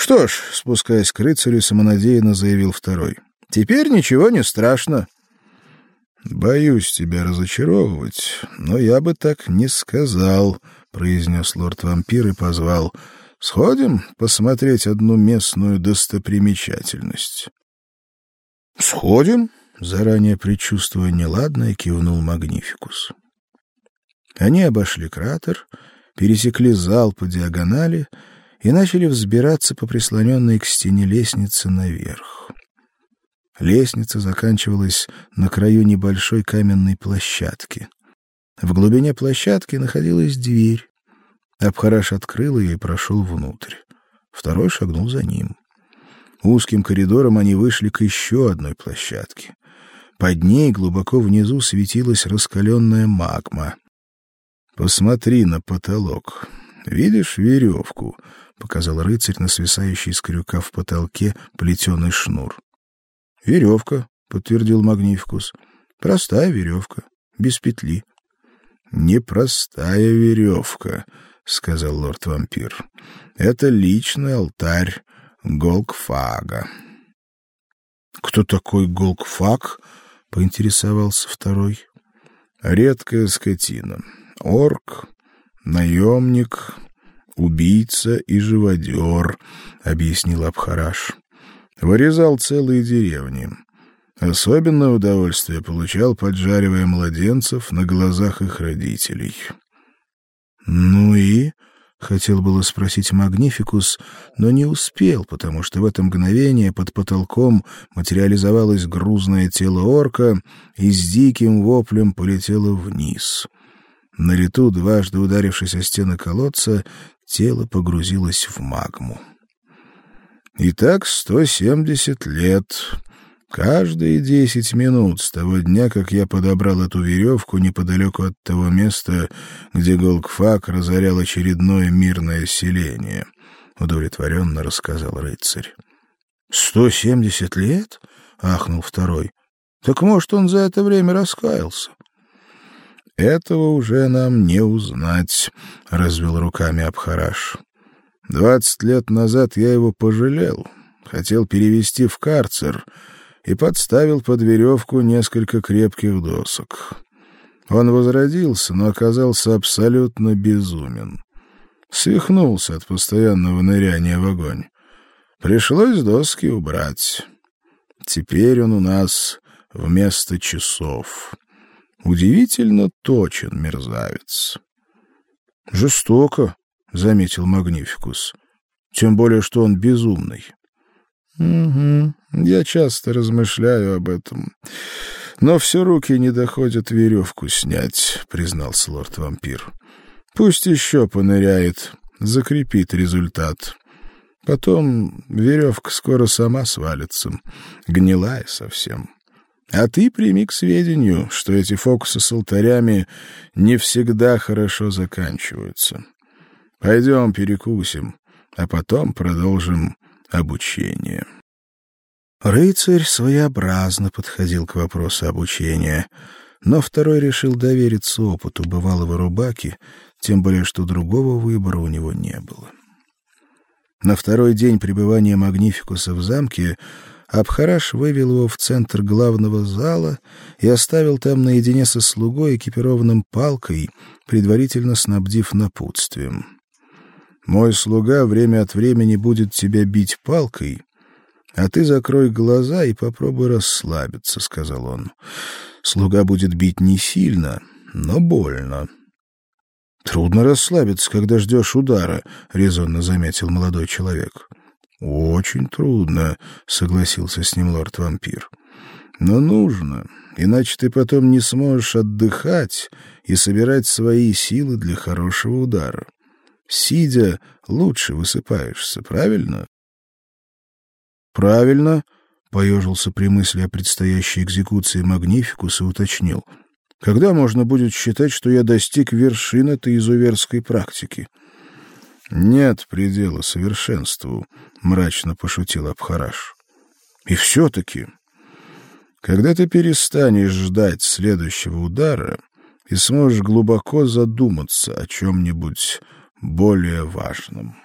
Что ж, спускаясь к рыцарю, самонадеянно заявил второй. Теперь ничего не страшно. Боюсь тебя разочаровывать, но я бы так не сказал, произнес лорд-вампир и позвал: "Сходим посмотреть одну местную достопримечательность". Сходим, заранее предчувствуя неладное, кивнул Магнификус. Они обошли кратер, пересекли зал по диагонали и начали взбираться по прислоненной к стене лестнице наверх. Лестница заканчивалась на краю небольшой каменной площадки. В глубине площадки находилась дверь. Абхараш открыл ее и прошел внутрь. Второй шагнул за ним. Узким коридором они вышли к еще одной площадке. Под ней глубоко внизу светилась раскаленная магма. Посмотри на потолок. Видишь веревку? Показал рыцарь на свисающий с крюка в потолке плетеный шнур. Веревка, подтвердил Магнификус. Простая веревка, без петли. Непростая веревка, сказал лорд-вампир. Это личный алтарь Голкфага. Кто такой Голкфаг? поинтересовался второй. Редкая скотина. Орк, наемник, убийца и живодер, — объяснил Абхараш. Вырезал целые деревни. Особенное удовольствие получал, поджаривая младенцев на глазах их родителей. «Ну и?» — хотел было спросить Магнификус, но не успел, потому что в это мгновение под потолком материализовалось грузное тело орка и с диким воплем полетело вниз. На лету, дважды ударившись о стены колодца, тело погрузилось в магму. И так сто семьдесят лет. Каждые десять минут с того дня, как я подобрал эту веревку неподалеку от того места, где Голкфак разорял очередное мирное селение, удовлетворенно рассказал рыцарь. Сто семьдесят лет? ахнул второй. Так может, он за это время раскаялся? Этого уже нам не узнать, развел руками Абхараш. Двадцать лет назад я его пожалел, хотел перевести в карцер и подставил под веревку несколько крепких досок. Он возродился, но оказался абсолютно безумен. Свихнулся от постоянного ныряния в огонь. Пришлось доски убрать. Теперь он у нас вместо часов. Удивительно точен мерзавец. Жестоко, заметил Магнификус. Тем более, что он безумный. Угу. Я часто размышляю об этом. Но все руки не доходят веревку снять, признался лорд-вампир. Пусть еще поныряет, закрепит результат. Потом веревка скоро сама свалится, гнилая совсем. А ты прими к сведению, что эти фокусы с алтарями не всегда хорошо заканчиваются. Пойдем перекусим, а потом продолжим обучение. Рыцарь своеобразно подходил к вопросу обучения, но второй решил довериться опыту бывалого рубаки, тем более что другого выбора у него не было. На второй день пребывания Магнификуса в замке Абхараш вывел его в центр главного зала и оставил там наедине со слугой, экипированным палкой, предварительно снабдив напутствием. «Мой слуга время от времени будет тебя бить палкой, а ты закрой глаза и попробуй расслабиться», — сказал он. «Слуга будет бить не сильно, но больно». «Трудно расслабиться, когда ждешь удара», — резонно заметил молодой человек. Очень трудно, согласился с ним лорд-вампир. Но нужно, иначе ты потом не сможешь отдыхать и собирать свои силы для хорошего удара. Сидя, лучше высыпаешься, правильно? Правильно, поежился при мысли о предстоящей экзекуции Магнификус и уточнил: когда можно будет считать, что я достиг вершины этой изуверской практики? Нет предела совершенству, мрачно пошутил Абхараш. И все таки когда ты перестанешь ждать следующего удара и сможешь глубоко задуматься о чем нибудь более важном.